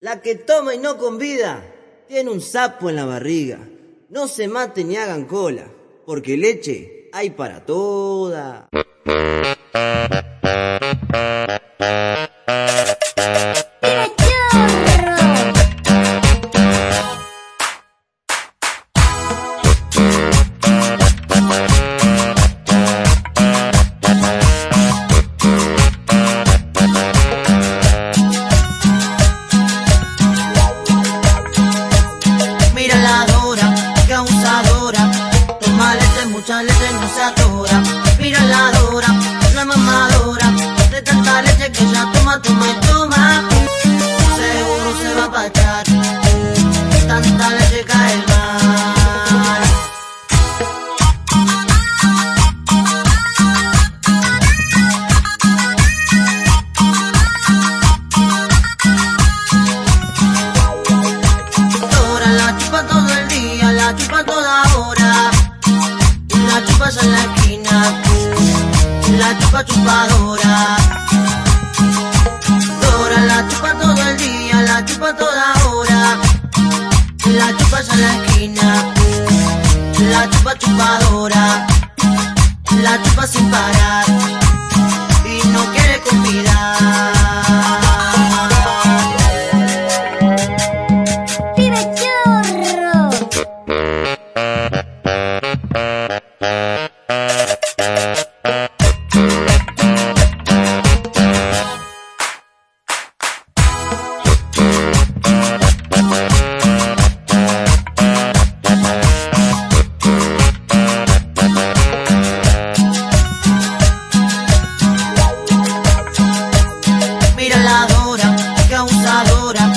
La que toma y no convida, tiene un sapo en la barriga. No se maten ni hagan cola, porque leche hay para toda. Toma leche, mucha leche, no se atora. Mira la Dora, la mamadora. De tanta leche que ya toma, toma y toma. La chupa chupadora. Dora la chupa todo el día, la chupa toda hora. La chupa en la esquina, la chupa chupadora. La chupa sin parar y no quiere convidar. Que abusadora.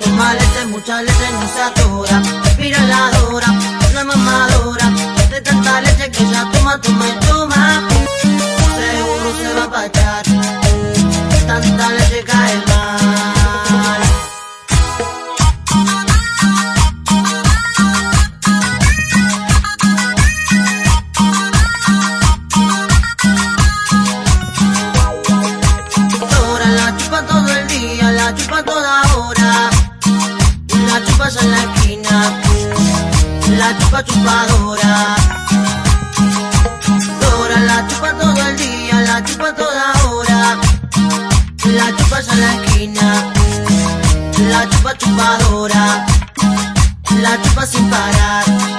Toma leche, mucha leche, no se atora. Mira la Dora, la mamadora. De tanta leche que ya toma, toma y. La chupa en la esquina, la chupa chupadora. Dora la chupa todo el día, la chupa toda hora. La chupa en la esquina, la chupa chupadora. La chupa sin parar